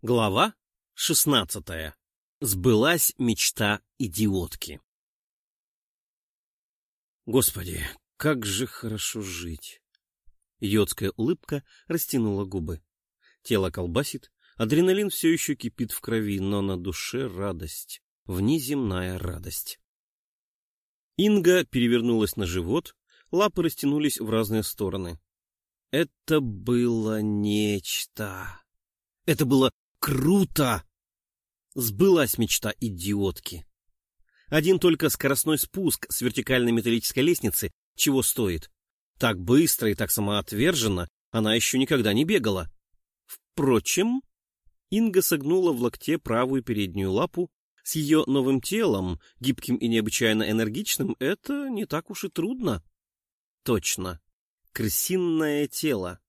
Глава шестнадцатая. Сбылась мечта идиотки. Господи, как же хорошо жить! Идиотская улыбка растянула губы. Тело колбасит, адреналин все еще кипит в крови, но на душе радость, внеземная радость. Инга перевернулась на живот, лапы растянулись в разные стороны. Это было нечто. Это было круто! Сбылась мечта идиотки. Один только скоростной спуск с вертикальной металлической лестницы чего стоит. Так быстро и так самоотверженно она еще никогда не бегала. Впрочем, Инга согнула в локте правую переднюю лапу. С ее новым телом, гибким и необычайно энергичным, это не так уж и трудно. Точно. Крысиное тело.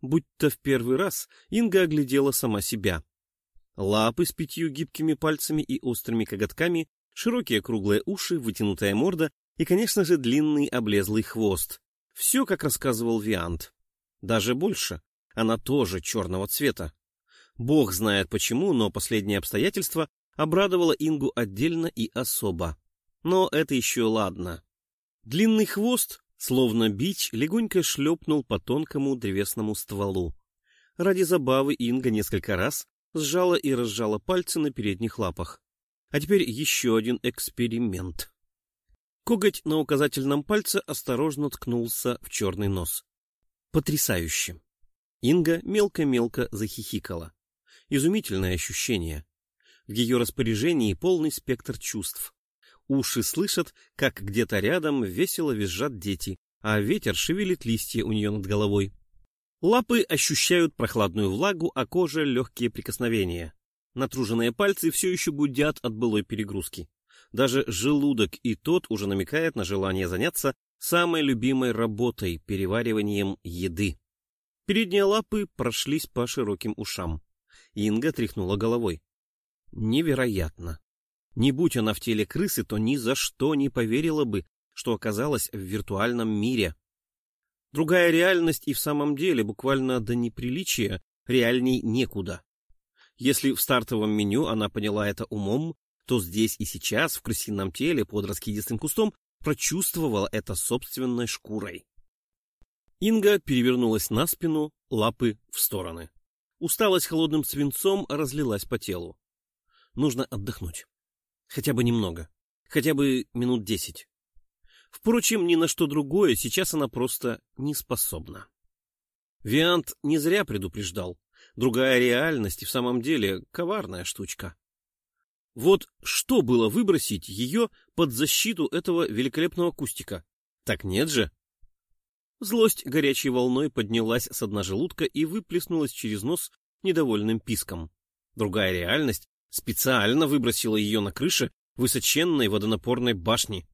Будь-то в первый раз Инга оглядела сама себя. Лапы с пятью гибкими пальцами и острыми коготками, широкие круглые уши, вытянутая морда и, конечно же, длинный облезлый хвост. Все, как рассказывал Виант. Даже больше. Она тоже черного цвета. Бог знает почему, но последнее обстоятельство обрадовало Ингу отдельно и особо. Но это еще ладно. Длинный хвост Словно бич легонько шлепнул по тонкому древесному стволу. Ради забавы Инга несколько раз сжала и разжала пальцы на передних лапах. А теперь еще один эксперимент. Коготь на указательном пальце осторожно ткнулся в черный нос. Потрясающе! Инга мелко-мелко захихикала. Изумительное ощущение. В ее распоряжении полный спектр чувств. Уши слышат, как где-то рядом весело визжат дети, а ветер шевелит листья у нее над головой. Лапы ощущают прохладную влагу, а кожа — легкие прикосновения. Натруженные пальцы все еще гудят от былой перегрузки. Даже желудок и тот уже намекает на желание заняться самой любимой работой — перевариванием еды. Передние лапы прошлись по широким ушам. Инга тряхнула головой. Невероятно. Не будь она в теле крысы, то ни за что не поверила бы, что оказалась в виртуальном мире. Другая реальность и в самом деле буквально до неприличия реальней некуда. Если в стартовом меню она поняла это умом, то здесь и сейчас, в крысином теле под раскидистым кустом, прочувствовала это собственной шкурой. Инга перевернулась на спину, лапы в стороны. Усталость холодным свинцом разлилась по телу. Нужно отдохнуть. Хотя бы немного. Хотя бы минут десять. Впрочем, ни на что другое сейчас она просто не способна. Виант не зря предупреждал. Другая реальность и в самом деле коварная штучка. Вот что было выбросить ее под защиту этого великолепного кустика? Так нет же. Злость горячей волной поднялась с дна желудка и выплеснулась через нос недовольным писком. Другая реальность Специально выбросила ее на крыше высоченной водонапорной башни.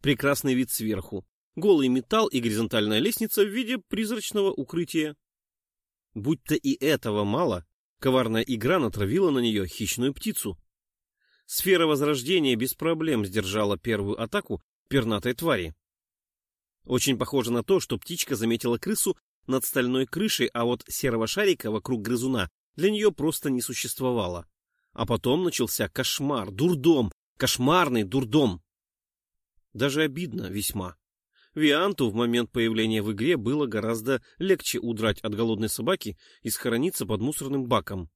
Прекрасный вид сверху. Голый металл и горизонтальная лестница в виде призрачного укрытия. Будь-то и этого мало, коварная игра натравила на нее хищную птицу. Сфера Возрождения без проблем сдержала первую атаку пернатой твари. Очень похоже на то, что птичка заметила крысу над стальной крышей, а вот серого шарика вокруг грызуна для нее просто не существовало. А потом начался кошмар, дурдом, кошмарный дурдом. Даже обидно весьма. Вианту в момент появления в игре было гораздо легче удрать от голодной собаки и схорониться под мусорным баком.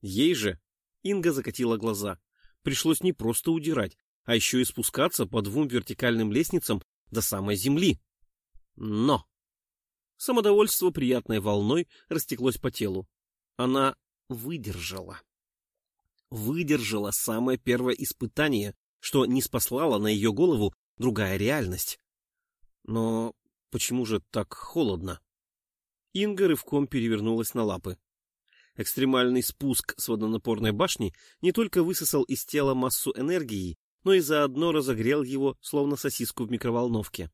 Ей же Инга закатила глаза. Пришлось не просто удирать, а еще и спускаться по двум вертикальным лестницам до самой земли. Но! Самодовольство приятной волной растеклось по телу. Она выдержала выдержала самое первое испытание, что не спаслала на ее голову другая реальность. Но почему же так холодно? Инга рывком перевернулась на лапы. Экстремальный спуск с водонапорной башни не только высосал из тела массу энергии, но и заодно разогрел его, словно сосиску в микроволновке.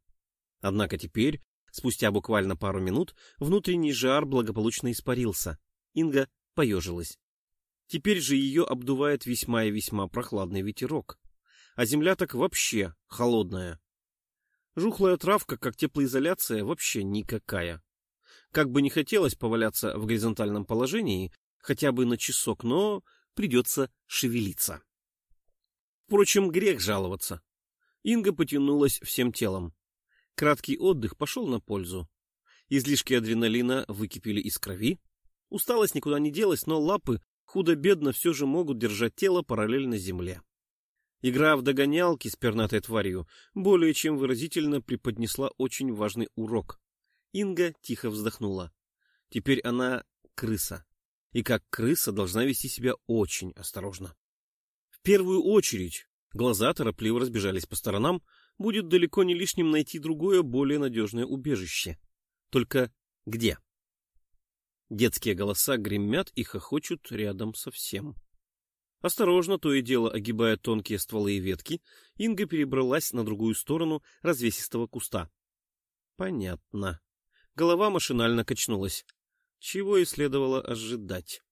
Однако теперь, спустя буквально пару минут, внутренний жар благополучно испарился. Инга поежилась. Теперь же ее обдувает весьма и весьма прохладный ветерок. А земля так вообще холодная. Жухлая травка, как теплоизоляция, вообще никакая. Как бы не хотелось поваляться в горизонтальном положении, хотя бы на часок, но придется шевелиться. Впрочем, грех жаловаться. Инга потянулась всем телом. Краткий отдых пошел на пользу. Излишки адреналина выкипели из крови. Усталость никуда не делась, но лапы худо-бедно все же могут держать тело параллельно земле. Игра в догонялки с пернатой тварью более чем выразительно преподнесла очень важный урок. Инга тихо вздохнула. Теперь она крыса. И как крыса должна вести себя очень осторожно. В первую очередь, глаза торопливо разбежались по сторонам, будет далеко не лишним найти другое, более надежное убежище. Только где? Детские голоса гремят и хохочут рядом со всем. Осторожно, то и дело огибая тонкие стволы и ветки, Инга перебралась на другую сторону развесистого куста. Понятно. Голова машинально качнулась. Чего и следовало ожидать.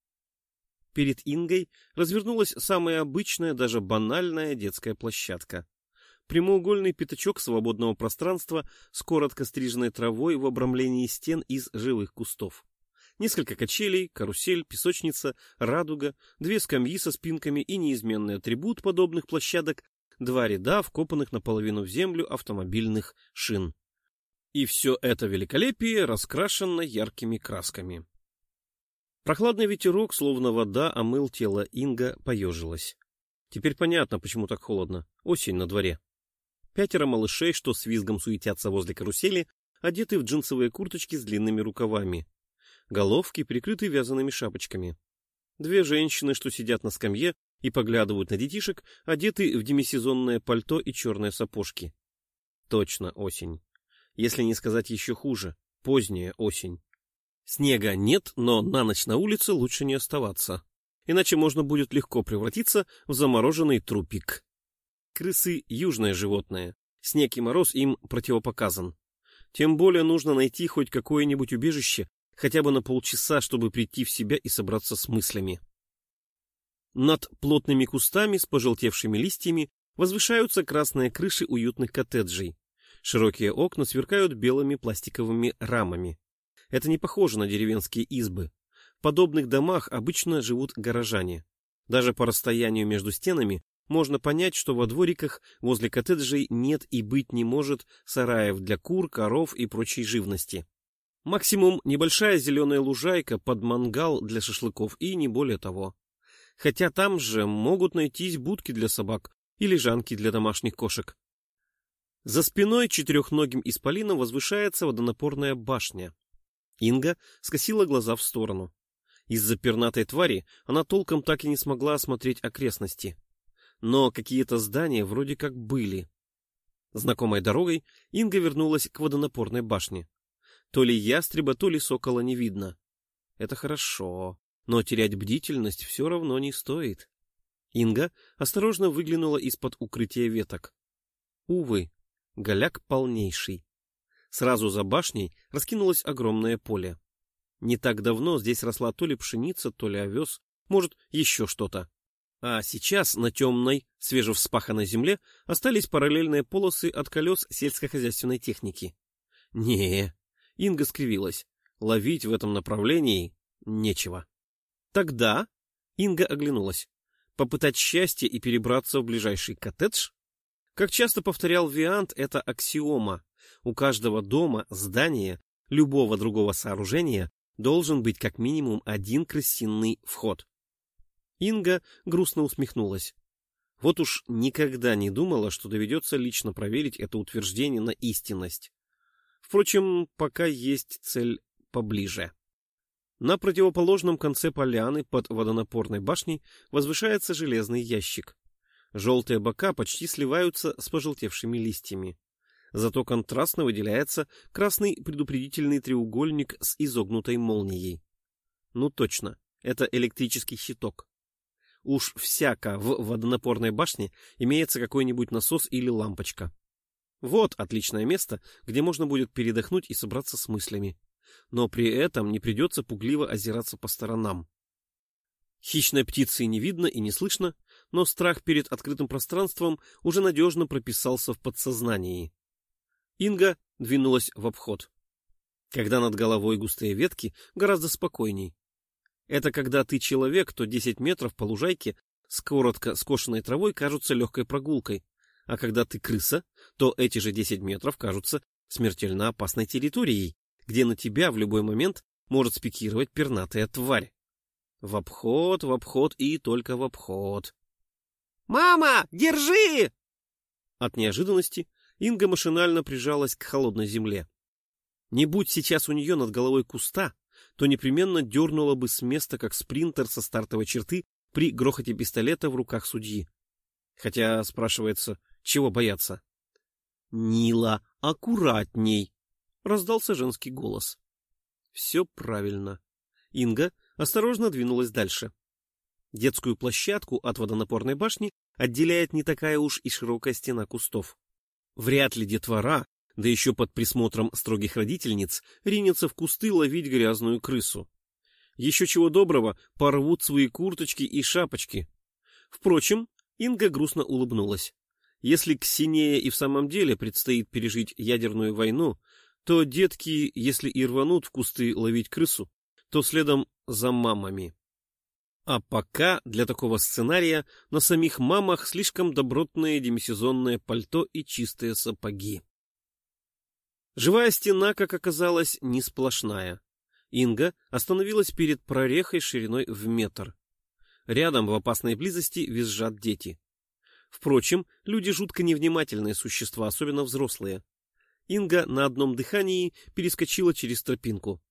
Перед Ингой развернулась самая обычная, даже банальная детская площадка. Прямоугольный пятачок свободного пространства с коротко стриженной травой в обрамлении стен из живых кустов. Несколько качелей, карусель, песочница, радуга, две скамьи со спинками и неизменный атрибут подобных площадок — два ряда вкопанных наполовину в землю автомобильных шин. И все это великолепие раскрашено яркими красками. Прохладный ветерок, словно вода, омыл тело Инга, поежилась. Теперь понятно, почему так холодно. Осень на дворе. Пятеро малышей, что с визгом суетятся возле карусели, одеты в джинсовые курточки с длинными рукавами головки прикрыты вязаными шапочками. Две женщины, что сидят на скамье и поглядывают на детишек, одеты в демисезонное пальто и черные сапожки. Точно осень. Если не сказать еще хуже, поздняя осень. Снега нет, но на ночь на улице лучше не оставаться, иначе можно будет легко превратиться в замороженный трупик. Крысы — южное животное, снег и мороз им противопоказан. Тем более нужно найти хоть какое-нибудь убежище, хотя бы на полчаса, чтобы прийти в себя и собраться с мыслями. Над плотными кустами с пожелтевшими листьями возвышаются красные крыши уютных коттеджей. Широкие окна сверкают белыми пластиковыми рамами. Это не похоже на деревенские избы. В подобных домах обычно живут горожане. Даже по расстоянию между стенами можно понять, что во двориках возле коттеджей нет и быть не может сараев для кур, коров и прочей живности. Максимум небольшая зеленая лужайка под мангал для шашлыков и не более того. Хотя там же могут найтись будки для собак и лежанки для домашних кошек. За спиной четырехногим исполином возвышается водонапорная башня. Инга скосила глаза в сторону. Из-за пернатой твари она толком так и не смогла осмотреть окрестности. Но какие-то здания вроде как были. Знакомой дорогой Инга вернулась к водонапорной башне. То ли ястреба, то ли сокола не видно. Это хорошо, но терять бдительность все равно не стоит. Инга осторожно выглянула из-под укрытия веток. Увы, голяк полнейший. Сразу за башней раскинулось огромное поле. Не так давно здесь росла то ли пшеница, то ли овес, может, еще что-то. А сейчас на темной, свежевспаханной земле остались параллельные полосы от колес сельскохозяйственной техники. Не, Инга скривилась. Ловить в этом направлении нечего. Тогда Инга оглянулась. Попытать счастье и перебраться в ближайший коттедж? Как часто повторял Виант, это аксиома. У каждого дома, здания, любого другого сооружения должен быть как минимум один крысиный вход. Инга грустно усмехнулась. Вот уж никогда не думала, что доведется лично проверить это утверждение на истинность. Впрочем, пока есть цель поближе. На противоположном конце поляны под водонапорной башней возвышается железный ящик. Желтые бока почти сливаются с пожелтевшими листьями. Зато контрастно выделяется красный предупредительный треугольник с изогнутой молнией. Ну точно, это электрический щиток. Уж всяко в водонапорной башне имеется какой-нибудь насос или лампочка. Вот отличное место, где можно будет передохнуть и собраться с мыслями. Но при этом не придется пугливо озираться по сторонам. Хищной птицы не видно и не слышно, но страх перед открытым пространством уже надежно прописался в подсознании. Инга двинулась в обход. Когда над головой густые ветки, гораздо спокойней. Это когда ты человек, то 10 метров по лужайке с коротко скошенной травой кажутся легкой прогулкой, а когда ты крыса, то эти же 10 метров кажутся смертельно опасной территорией, где на тебя в любой момент может спикировать пернатая тварь. В обход, в обход и только в обход. «Мама, держи!» От неожиданности Инга машинально прижалась к холодной земле. Не будь сейчас у нее над головой куста, то непременно дернула бы с места, как спринтер со стартовой черты при грохоте пистолета в руках судьи. Хотя, спрашивается, чего бояться? — Нила, аккуратней! — раздался женский голос. Все правильно. Инга осторожно двинулась дальше. Детскую площадку от водонапорной башни отделяет не такая уж и широкая стена кустов. Вряд ли детвора, да еще под присмотром строгих родительниц, ринется в кусты ловить грязную крысу. Еще чего доброго, порвут свои курточки и шапочки. Впрочем, Инга грустно улыбнулась. Если Ксинея и в самом деле предстоит пережить ядерную войну, то детки, если и рванут в кусты ловить крысу, то следом за мамами. А пока для такого сценария на самих мамах слишком добротное демисезонное пальто и чистые сапоги. Живая стена, как оказалось, не сплошная. Инга остановилась перед прорехой шириной в метр. Рядом в опасной близости визжат дети. Впрочем, люди жутко невнимательные существа, особенно взрослые. Инга на одном дыхании перескочила через тропинку.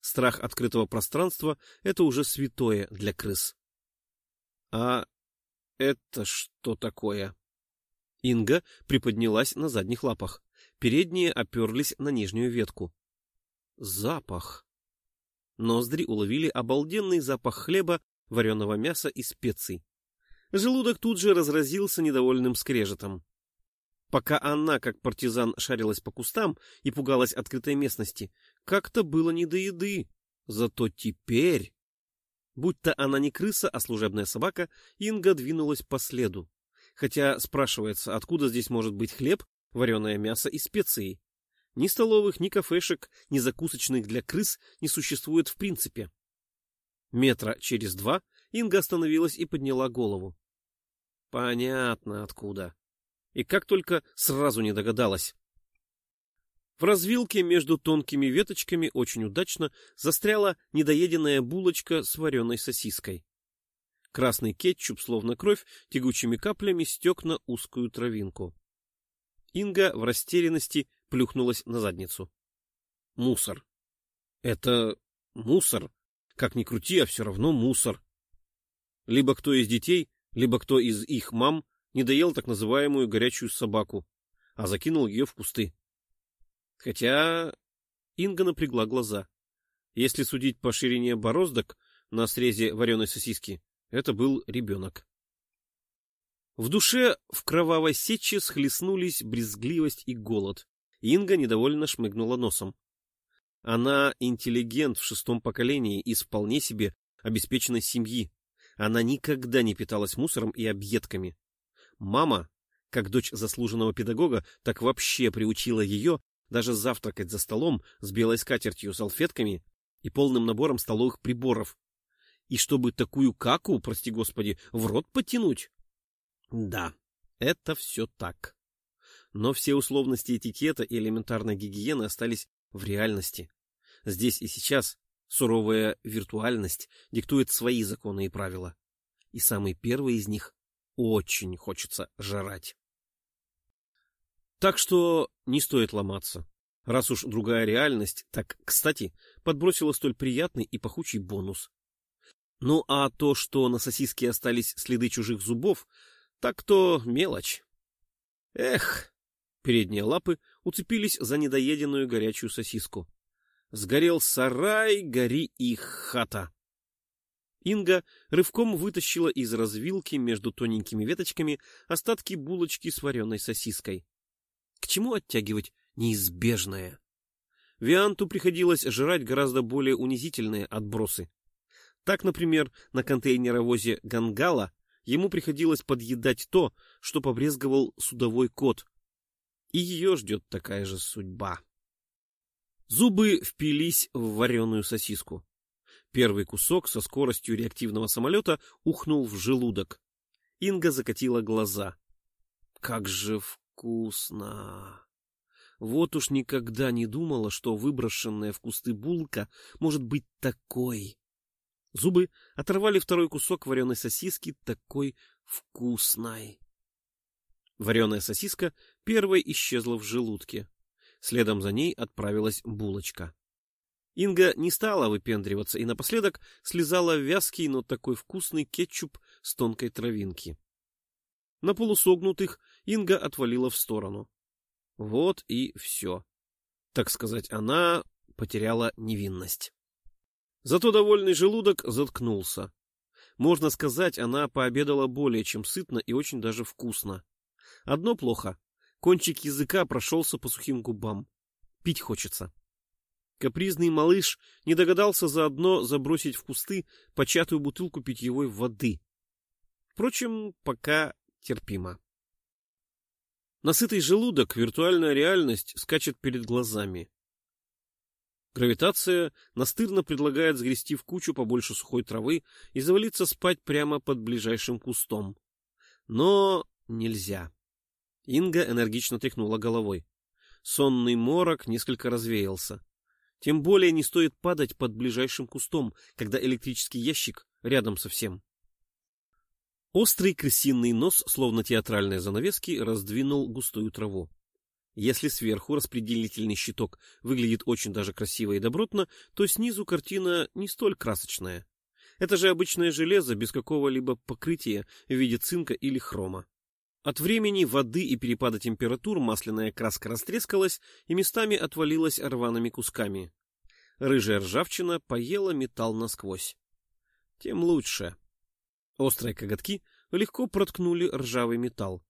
Страх открытого пространства — это уже святое для крыс. А это что такое? Инга приподнялась на задних лапах. Передние оперлись на нижнюю ветку. Запах. Ноздри уловили обалденный запах хлеба, вареного мяса и специй. Желудок тут же разразился недовольным скрежетом. Пока она, как партизан, шарилась по кустам и пугалась открытой местности, как-то было не до еды. Зато теперь... Будь-то она не крыса, а служебная собака, Инга двинулась по следу. Хотя спрашивается, откуда здесь может быть хлеб, вареное мясо и специи. Ни столовых, ни кафешек, ни закусочных для крыс не существует в принципе. Метра через два Инга остановилась и подняла голову. Понятно откуда. И как только сразу не догадалась. В развилке между тонкими веточками очень удачно застряла недоеденная булочка с вареной сосиской. Красный кетчуп, словно кровь, тягучими каплями стек на узкую травинку. Инга в растерянности плюхнулась на задницу. Мусор. Это мусор. Как ни крути, а все равно мусор. Либо кто из детей либо кто из их мам не доел так называемую горячую собаку, а закинул ее в кусты. Хотя Инга напрягла глаза. Если судить по ширине бороздок на срезе вареной сосиски, это был ребенок. В душе в кровавой сече схлестнулись брезгливость и голод. Инга недовольно шмыгнула носом. Она интеллигент в шестом поколении из вполне себе обеспеченной семьи, она никогда не питалась мусором и объедками. Мама, как дочь заслуженного педагога, так вообще приучила ее даже завтракать за столом с белой скатертью, салфетками и полным набором столовых приборов. И чтобы такую каку, прости господи, в рот потянуть? Да, это все так. Но все условности этикета и элементарной гигиены остались в реальности. Здесь и сейчас Суровая виртуальность диктует свои законы и правила. И самый первый из них очень хочется жрать. Так что не стоит ломаться. Раз уж другая реальность, так, кстати, подбросила столь приятный и пахучий бонус. Ну а то, что на сосиске остались следы чужих зубов, так то мелочь. Эх, передние лапы уцепились за недоеденную горячую сосиску. Сгорел сарай, гори и хата. Инга рывком вытащила из развилки между тоненькими веточками остатки булочки с вареной сосиской. К чему оттягивать неизбежное? Вианту приходилось жрать гораздо более унизительные отбросы. Так, например, на контейнеровозе Гангала ему приходилось подъедать то, что побрезговал судовой кот. И ее ждет такая же судьба. Зубы впились в вареную сосиску. Первый кусок со скоростью реактивного самолета ухнул в желудок. Инга закатила глаза. Как же вкусно! Вот уж никогда не думала, что выброшенная в кусты булка может быть такой. Зубы оторвали второй кусок вареной сосиски такой вкусной. Вареная сосиска первой исчезла в желудке. Следом за ней отправилась булочка. Инга не стала выпендриваться и напоследок слезала вязкий, но такой вкусный кетчуп с тонкой травинки. На полусогнутых Инга отвалила в сторону. Вот и все. Так сказать, она потеряла невинность. Зато довольный желудок заткнулся. Можно сказать, она пообедала более чем сытно и очень даже вкусно. Одно плохо. Кончик языка прошелся по сухим губам. Пить хочется. Капризный малыш не догадался заодно забросить в кусты початую бутылку питьевой воды. Впрочем, пока терпимо. Насытый желудок, виртуальная реальность скачет перед глазами. Гравитация настырно предлагает сгрести в кучу побольше сухой травы и завалиться спать прямо под ближайшим кустом. Но нельзя. Инга энергично тряхнула головой. Сонный морок несколько развеялся. Тем более не стоит падать под ближайшим кустом, когда электрический ящик рядом совсем. Острый крысиный нос, словно театральные занавески, раздвинул густую траву. Если сверху распределительный щиток выглядит очень даже красиво и добротно, то снизу картина не столь красочная. Это же обычное железо без какого-либо покрытия в виде цинка или хрома. От времени, воды и перепада температур масляная краска растрескалась и местами отвалилась рваными кусками. Рыжая ржавчина поела металл насквозь. Тем лучше. Острые коготки легко проткнули ржавый металл.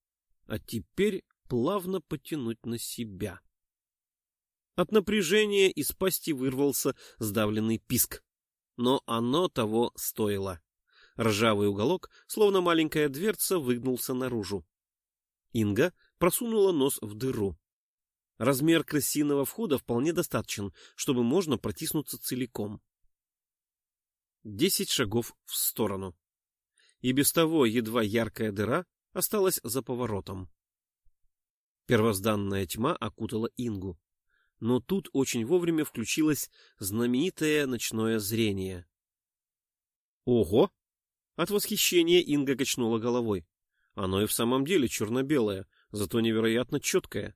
А теперь плавно потянуть на себя. От напряжения из пасти вырвался сдавленный писк. Но оно того стоило. Ржавый уголок, словно маленькая дверца, выгнулся наружу. Инга просунула нос в дыру. Размер крысиного входа вполне достаточен, чтобы можно протиснуться целиком. Десять шагов в сторону. И без того едва яркая дыра осталась за поворотом. Первозданная тьма окутала Ингу. Но тут очень вовремя включилось знаменитое ночное зрение. «Ого!» От восхищения Инга качнула головой. Оно и в самом деле черно-белое, зато невероятно четкое.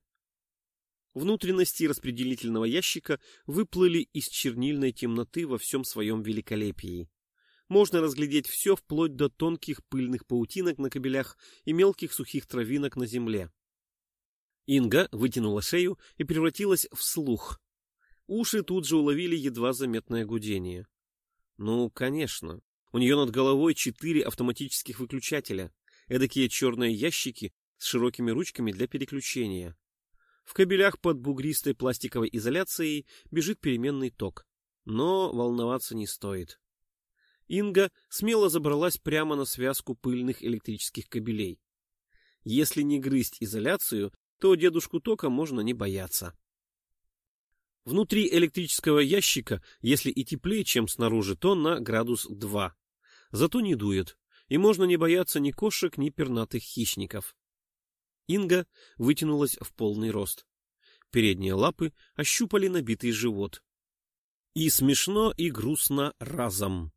Внутренности распределительного ящика выплыли из чернильной темноты во всем своем великолепии. Можно разглядеть все вплоть до тонких пыльных паутинок на кабелях и мелких сухих травинок на земле. Инга вытянула шею и превратилась в слух. Уши тут же уловили едва заметное гудение. Ну, конечно. У нее над головой четыре автоматических выключателя эдакие черные ящики с широкими ручками для переключения. В кабелях под бугристой пластиковой изоляцией бежит переменный ток. Но волноваться не стоит. Инга смело забралась прямо на связку пыльных электрических кабелей. Если не грызть изоляцию, то дедушку тока можно не бояться. Внутри электрического ящика, если и теплее, чем снаружи, то на градус 2. Зато не дует и можно не бояться ни кошек, ни пернатых хищников. Инга вытянулась в полный рост. Передние лапы ощупали набитый живот. И смешно, и грустно разом.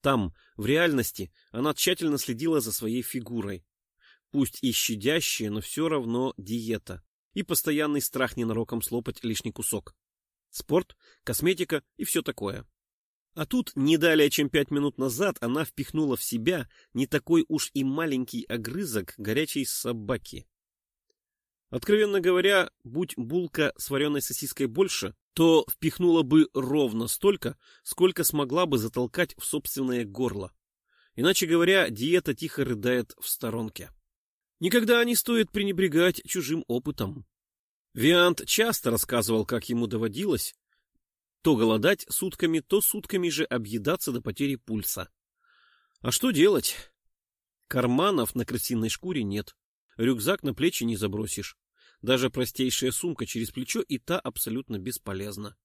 Там, в реальности, она тщательно следила за своей фигурой. Пусть и щадящая, но все равно диета. И постоянный страх ненароком слопать лишний кусок. Спорт, косметика и все такое. А тут, не далее, чем пять минут назад, она впихнула в себя не такой уж и маленький огрызок горячей собаки. Откровенно говоря, будь булка с вареной сосиской больше, то впихнула бы ровно столько, сколько смогла бы затолкать в собственное горло. Иначе говоря, диета тихо рыдает в сторонке. Никогда не стоит пренебрегать чужим опытом. Виант часто рассказывал, как ему доводилось то голодать сутками, то сутками же объедаться до потери пульса. А что делать? Карманов на крысиной шкуре нет. Рюкзак на плечи не забросишь. Даже простейшая сумка через плечо и та абсолютно бесполезна.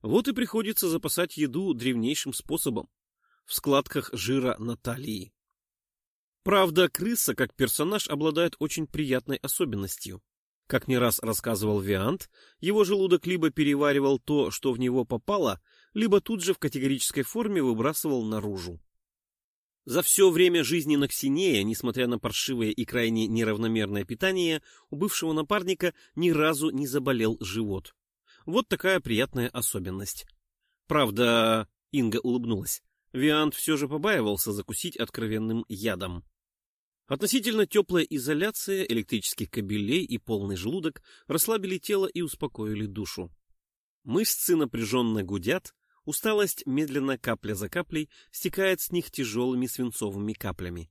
Вот и приходится запасать еду древнейшим способом — в складках жира Наталии. Правда, крыса как персонаж обладает очень приятной особенностью. Как не раз рассказывал Виант, его желудок либо переваривал то, что в него попало, либо тут же в категорической форме выбрасывал наружу. За все время жизни Наксинея, несмотря на паршивое и крайне неравномерное питание, у бывшего напарника ни разу не заболел живот. Вот такая приятная особенность. Правда, Инга улыбнулась, Виант все же побаивался закусить откровенным ядом. Относительно теплая изоляция электрических кабелей и полный желудок расслабили тело и успокоили душу. Мышцы напряженно гудят, усталость медленно капля за каплей стекает с них тяжелыми свинцовыми каплями.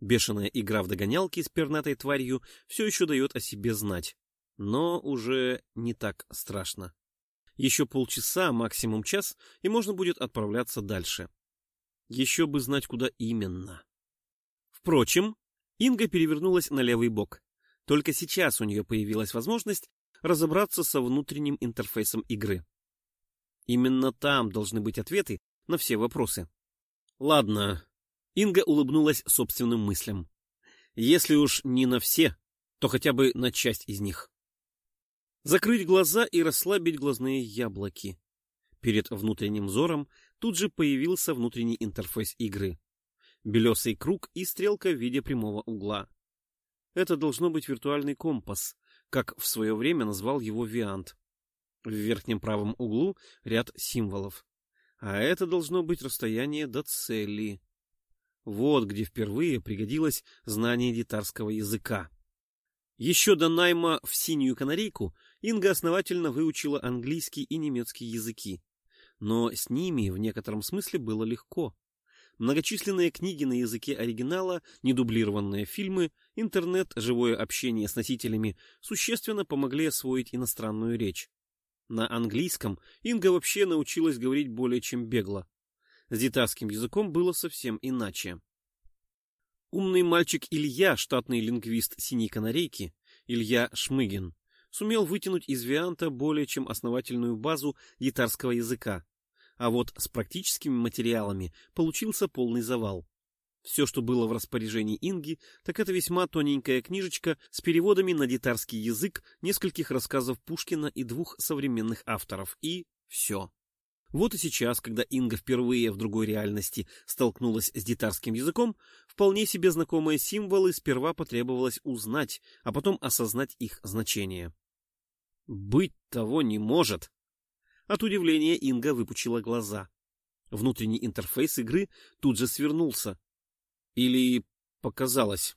Бешеная игра в догонялки с пернатой тварью все еще дает о себе знать, но уже не так страшно. Еще полчаса, максимум час, и можно будет отправляться дальше. Еще бы знать, куда именно. Впрочем, Инга перевернулась на левый бок. Только сейчас у нее появилась возможность разобраться со внутренним интерфейсом игры. Именно там должны быть ответы на все вопросы. Ладно, Инга улыбнулась собственным мыслям. Если уж не на все, то хотя бы на часть из них. Закрыть глаза и расслабить глазные яблоки. Перед внутренним взором тут же появился внутренний интерфейс игры белесый круг и стрелка в виде прямого угла. Это должно быть виртуальный компас, как в свое время назвал его Виант. В верхнем правом углу ряд символов. А это должно быть расстояние до цели. Вот где впервые пригодилось знание дитарского языка. Еще до найма в синюю канарейку Инга основательно выучила английский и немецкий языки. Но с ними в некотором смысле было легко. Многочисленные книги на языке оригинала, недублированные фильмы, интернет, живое общение с носителями существенно помогли освоить иностранную речь. На английском Инга вообще научилась говорить более чем бегло. С дитарским языком было совсем иначе. Умный мальчик Илья, штатный лингвист «Синей канарейки», Илья Шмыгин, сумел вытянуть из Вианта более чем основательную базу гитарского языка, а вот с практическими материалами получился полный завал. Все, что было в распоряжении Инги, так это весьма тоненькая книжечка с переводами на дитарский язык нескольких рассказов Пушкина и двух современных авторов. И все. Вот и сейчас, когда Инга впервые в другой реальности столкнулась с дитарским языком, вполне себе знакомые символы сперва потребовалось узнать, а потом осознать их значение. «Быть того не может!» От удивления Инга выпучила глаза. Внутренний интерфейс игры тут же свернулся. Или показалось.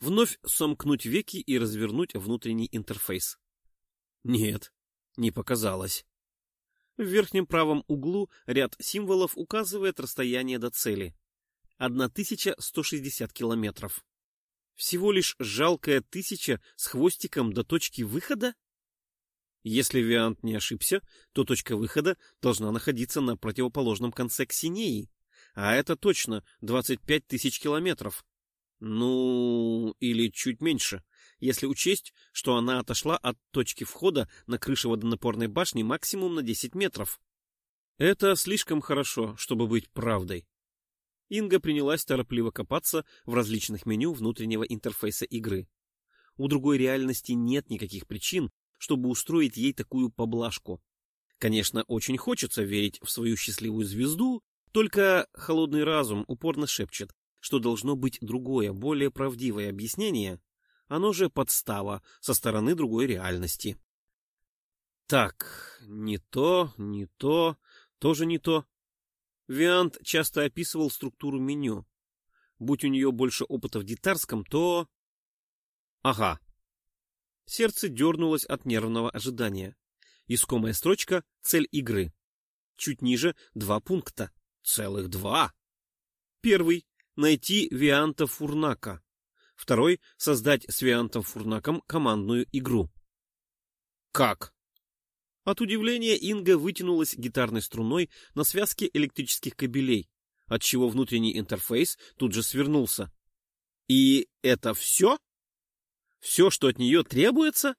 Вновь сомкнуть веки и развернуть внутренний интерфейс. Нет, не показалось. В верхнем правом углу ряд символов указывает расстояние до цели. 1160 километров. Всего лишь жалкая тысяча с хвостиком до точки выхода? Если Виант не ошибся, то точка выхода должна находиться на противоположном конце Ксинеи, а это точно 25 тысяч километров. Ну, или чуть меньше, если учесть, что она отошла от точки входа на крышу водонапорной башни максимум на 10 метров. Это слишком хорошо, чтобы быть правдой. Инга принялась торопливо копаться в различных меню внутреннего интерфейса игры. У другой реальности нет никаких причин, чтобы устроить ей такую поблажку. Конечно, очень хочется верить в свою счастливую звезду, только холодный разум упорно шепчет, что должно быть другое, более правдивое объяснение, оно же подстава со стороны другой реальности. Так, не то, не то, тоже не то. Виант часто описывал структуру меню. Будь у нее больше опыта в гитарском, то... Ага, Сердце дернулось от нервного ожидания. Искомая строчка — цель игры. Чуть ниже — два пункта. Целых два. Первый — найти Вианта Фурнака. Второй — создать с Виантом Фурнаком командную игру. Как? От удивления Инга вытянулась гитарной струной на связке электрических кабелей, отчего внутренний интерфейс тут же свернулся. И это все? Все, что от нее требуется?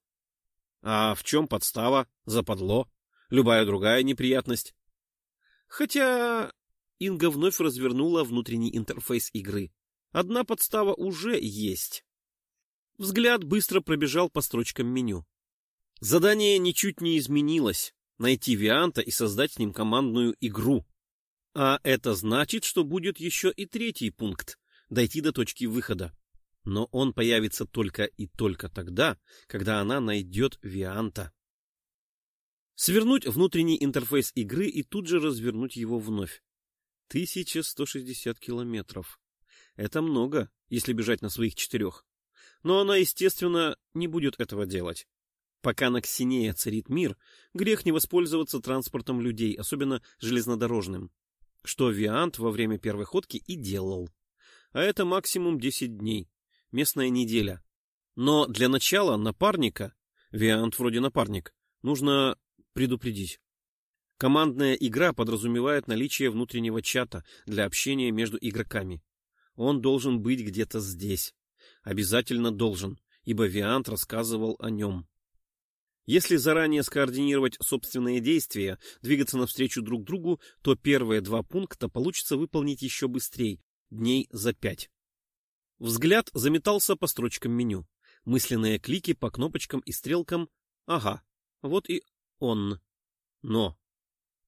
А в чем подстава, западло? любая другая неприятность. Хотя Инга вновь развернула внутренний интерфейс игры. Одна подстава уже есть. Взгляд быстро пробежал по строчкам меню. Задание ничуть не изменилось — найти Вианта и создать с ним командную игру. А это значит, что будет еще и третий пункт — дойти до точки выхода. Но он появится только и только тогда, когда она найдет Вианта. Свернуть внутренний интерфейс игры и тут же развернуть его вновь. 1160 километров. Это много, если бежать на своих четырех. Но она, естественно, не будет этого делать. Пока на Ксинея царит мир, грех не воспользоваться транспортом людей, особенно железнодорожным. Что Виант во время первой ходки и делал. А это максимум 10 дней. Местная неделя. Но для начала напарника, Виант вроде напарник, нужно предупредить. Командная игра подразумевает наличие внутреннего чата для общения между игроками. Он должен быть где-то здесь. Обязательно должен, ибо Виант рассказывал о нем. Если заранее скоординировать собственные действия, двигаться навстречу друг другу, то первые два пункта получится выполнить еще быстрее, дней за пять. Взгляд заметался по строчкам меню. Мысленные клики по кнопочкам и стрелкам. Ага, вот и он. Но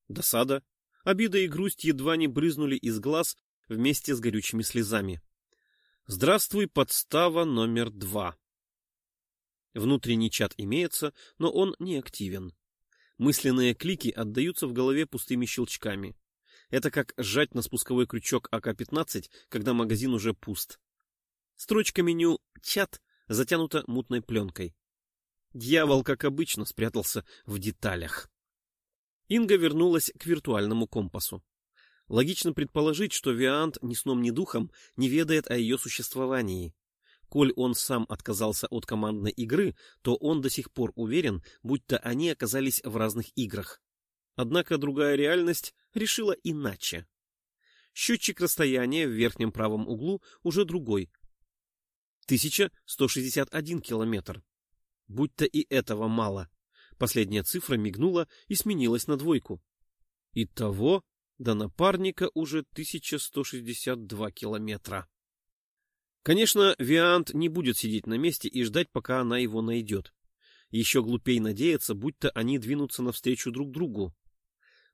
Досада, обида и грусть едва не брызнули из глаз вместе с горючими слезами. Здравствуй, подстава номер два. Внутренний чат имеется, но он не активен. Мысленные клики отдаются в голове пустыми щелчками. Это как сжать на спусковой крючок АК-15, когда магазин уже пуст. Строчка меню «Чат» затянута мутной пленкой. Дьявол, как обычно, спрятался в деталях. Инга вернулась к виртуальному компасу. Логично предположить, что Виант ни сном ни духом не ведает о ее существовании. Коль он сам отказался от командной игры, то он до сих пор уверен, будто они оказались в разных играх. Однако другая реальность решила иначе. Счетчик расстояния в верхнем правом углу уже другой. 1161 километр. Будь-то и этого мало. Последняя цифра мигнула и сменилась на двойку. Итого до напарника уже 1162 километра. Конечно, Виант не будет сидеть на месте и ждать, пока она его найдет. Еще глупей надеяться, будто они двинутся навстречу друг другу.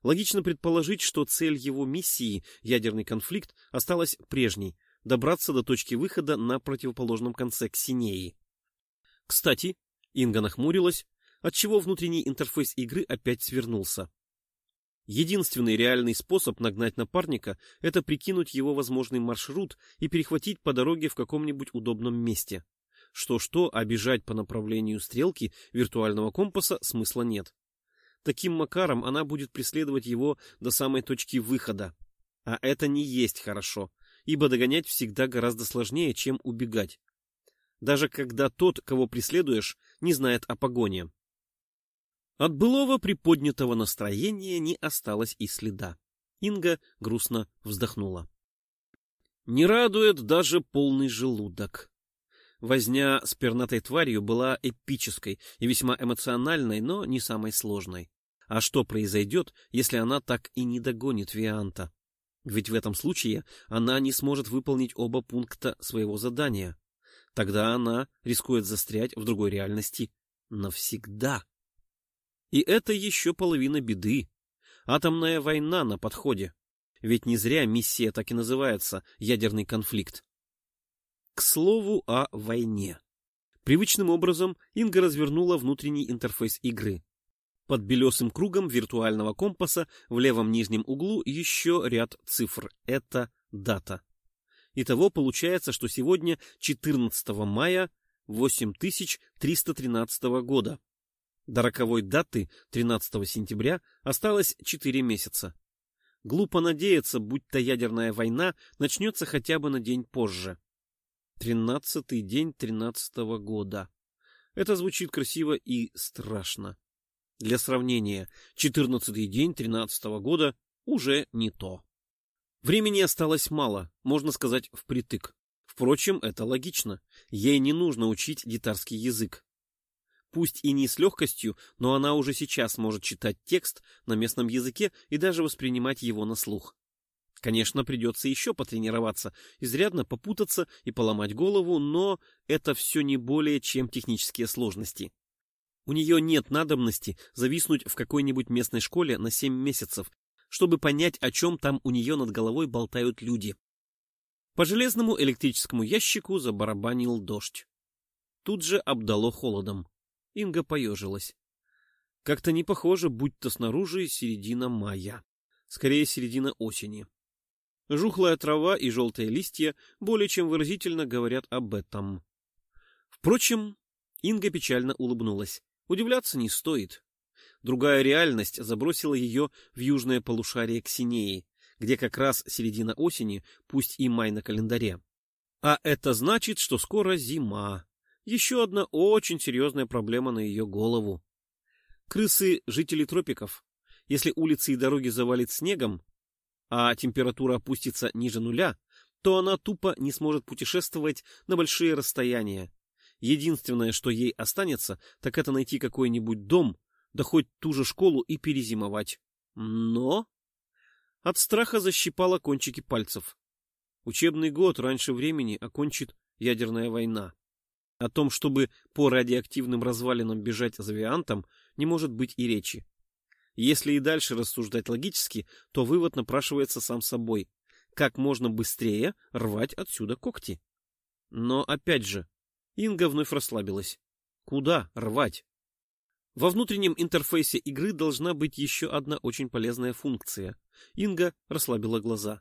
Логично предположить, что цель его миссии, ядерный конфликт, осталась прежней — добраться до точки выхода на противоположном конце Ксинеи. Кстати, Инга нахмурилась, отчего внутренний интерфейс игры опять свернулся. Единственный реальный способ нагнать напарника — это прикинуть его возможный маршрут и перехватить по дороге в каком-нибудь удобном месте. Что-что, а бежать по направлению стрелки виртуального компаса смысла нет. Таким макаром она будет преследовать его до самой точки выхода. А это не есть хорошо, ибо догонять всегда гораздо сложнее, чем убегать. Даже когда тот, кого преследуешь, не знает о погоне. От былого приподнятого настроения не осталось и следа. Инга грустно вздохнула. Не радует даже полный желудок. Возня с пернатой тварью была эпической и весьма эмоциональной, но не самой сложной. А что произойдет, если она так и не догонит Вианта? Ведь в этом случае она не сможет выполнить оба пункта своего задания. Тогда она рискует застрять в другой реальности навсегда. И это еще половина беды. Атомная война на подходе. Ведь не зря миссия так и называется «Ядерный конфликт». К слову о войне. Привычным образом Инга развернула внутренний интерфейс игры. Под белесым кругом виртуального компаса в левом нижнем углу еще ряд цифр. Это дата. Итого получается, что сегодня 14 мая 8313 года. До роковой даты 13 сентября осталось 4 месяца. Глупо надеяться, будь-то ядерная война начнется хотя бы на день позже. Тринадцатый день тринадцатого года. Это звучит красиво и страшно. Для сравнения, четырнадцатый день тринадцатого года уже не то. Времени осталось мало, можно сказать, впритык. Впрочем, это логично. Ей не нужно учить гитарский язык. Пусть и не с легкостью, но она уже сейчас может читать текст на местном языке и даже воспринимать его на слух. Конечно, придется еще потренироваться, изрядно попутаться и поломать голову, но это все не более чем технические сложности. У нее нет надобности зависнуть в какой-нибудь местной школе на семь месяцев, чтобы понять, о чем там у нее над головой болтают люди. По железному электрическому ящику забарабанил дождь. Тут же обдало холодом. Инга поежилась. Как-то не похоже, будь то снаружи середина мая. Скорее, середина осени. Жухлая трава и желтые листья более чем выразительно говорят об этом. Впрочем, Инга печально улыбнулась. Удивляться не стоит. Другая реальность забросила ее в южное полушарие Ксинеи, где как раз середина осени, пусть и май на календаре. А это значит, что скоро зима. Еще одна очень серьезная проблема на ее голову. Крысы — жители тропиков. Если улицы и дороги завалит снегом, а температура опустится ниже нуля, то она тупо не сможет путешествовать на большие расстояния, Единственное, что ей останется, так это найти какой-нибудь дом, да хоть ту же школу и перезимовать. Но... От страха защипала кончики пальцев. Учебный год раньше времени окончит ядерная война. О том, чтобы по радиоактивным развалинам бежать за Виантом, не может быть и речи. Если и дальше рассуждать логически, то вывод напрашивается сам собой. Как можно быстрее рвать отсюда когти. Но опять же, Инга вновь расслабилась. Куда рвать? Во внутреннем интерфейсе игры должна быть еще одна очень полезная функция. Инга расслабила глаза.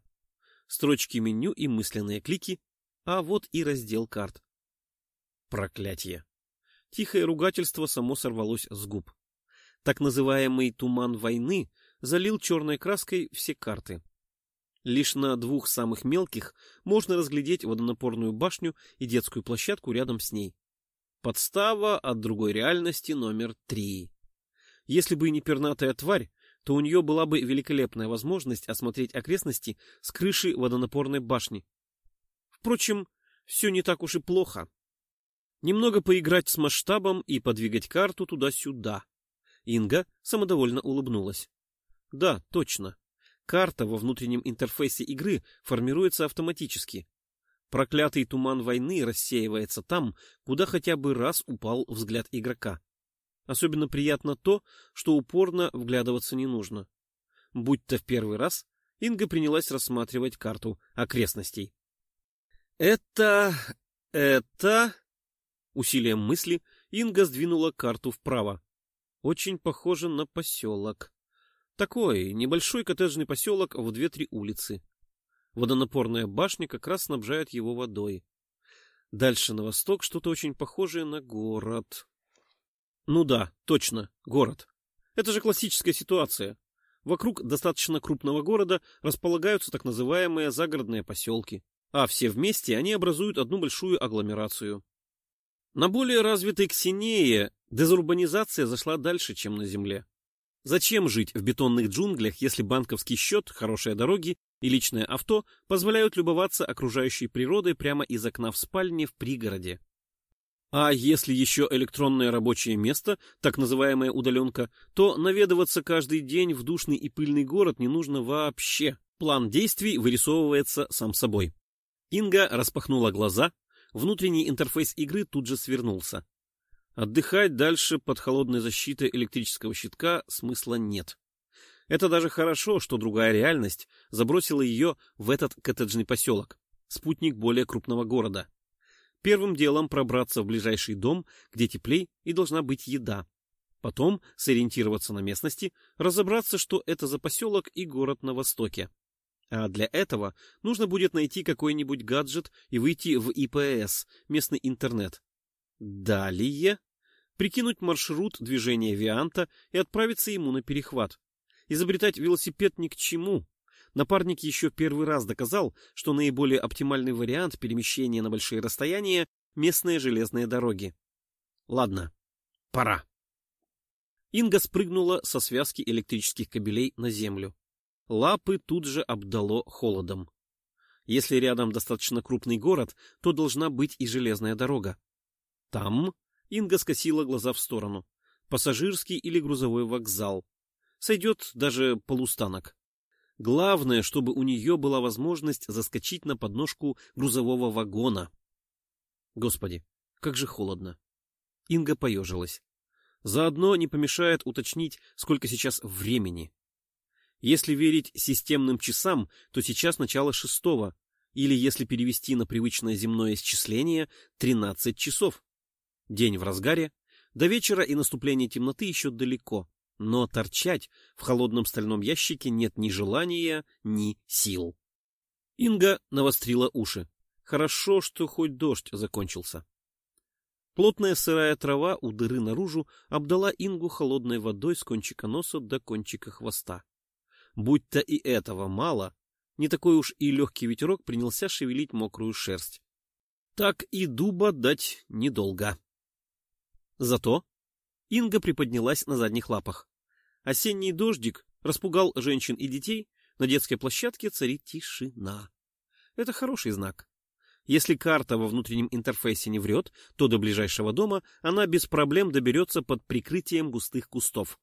Строчки меню и мысленные клики, а вот и раздел карт. Проклятие. Тихое ругательство само сорвалось с губ. Так называемый туман войны залил черной краской все карты. Лишь на двух самых мелких можно разглядеть водонапорную башню и детскую площадку рядом с ней. Подстава от другой реальности номер три. Если бы не пернатая тварь, то у нее была бы великолепная возможность осмотреть окрестности с крыши водонапорной башни. Впрочем, все не так уж и плохо. Немного поиграть с масштабом и подвигать карту туда-сюда. Инга самодовольно улыбнулась. Да, точно. Карта во внутреннем интерфейсе игры формируется автоматически. Проклятый туман войны рассеивается там, куда хотя бы раз упал взгляд игрока. Особенно приятно то, что упорно вглядываться не нужно. Будь то в первый раз, Инга принялась рассматривать карту окрестностей. «Это... это...» Усилием мысли Инга сдвинула карту вправо. Очень похоже на поселок. Такой небольшой коттеджный поселок в две-три улицы. Водонапорная башня как раз снабжает его водой. Дальше на восток что-то очень похожее на город. Ну да, точно, город. Это же классическая ситуация. Вокруг достаточно крупного города располагаются так называемые загородные поселки, а все вместе они образуют одну большую агломерацию. На более развитой Ксинее дезурбанизация зашла дальше, чем на Земле. Зачем жить в бетонных джунглях, если банковский счет, хорошие дороги и личное авто позволяют любоваться окружающей природой прямо из окна в спальне в пригороде? А если еще электронное рабочее место, так называемая удаленка, то наведываться каждый день в душный и пыльный город не нужно вообще. План действий вырисовывается сам собой. Инга распахнула глаза, внутренний интерфейс игры тут же свернулся. Отдыхать дальше под холодной защитой электрического щитка смысла нет. Это даже хорошо, что другая реальность забросила ее в этот коттеджный поселок, спутник более крупного города. Первым делом пробраться в ближайший дом, где теплей и должна быть еда. Потом сориентироваться на местности, разобраться, что это за поселок и город на востоке. А для этого нужно будет найти какой-нибудь гаджет и выйти в ИПС, местный интернет. Далее прикинуть маршрут движения Вианта и отправиться ему на перехват. Изобретать велосипед ни к чему. Напарник еще первый раз доказал, что наиболее оптимальный вариант перемещения на большие расстояния — местные железные дороги. Ладно, пора. Инга спрыгнула со связки электрических кабелей на землю. Лапы тут же обдало холодом. Если рядом достаточно крупный город, то должна быть и железная дорога. Там Инга скосила глаза в сторону. Пассажирский или грузовой вокзал. Сойдет даже полустанок. Главное, чтобы у нее была возможность заскочить на подножку грузового вагона. Господи, как же холодно. Инга поежилась. Заодно не помешает уточнить, сколько сейчас времени. Если верить системным часам, то сейчас начало шестого, или, если перевести на привычное земное исчисление, 13 часов. День в разгаре, до вечера и наступления темноты еще далеко, но торчать в холодном стальном ящике нет ни желания, ни сил. Инга навострила уши. Хорошо, что хоть дождь закончился. Плотная сырая трава у дыры наружу обдала Ингу холодной водой с кончика носа до кончика хвоста. Будь-то и этого мало, не такой уж и легкий ветерок принялся шевелить мокрую шерсть. Так и дуба дать недолго. Зато Инга приподнялась на задних лапах. Осенний дождик распугал женщин и детей, на детской площадке царит тишина. Это хороший знак. Если карта во внутреннем интерфейсе не врет, то до ближайшего дома она без проблем доберется под прикрытием густых кустов.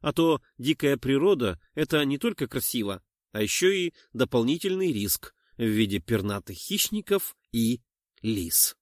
А то дикая природа — это не только красиво, а еще и дополнительный риск в виде пернатых хищников и лис.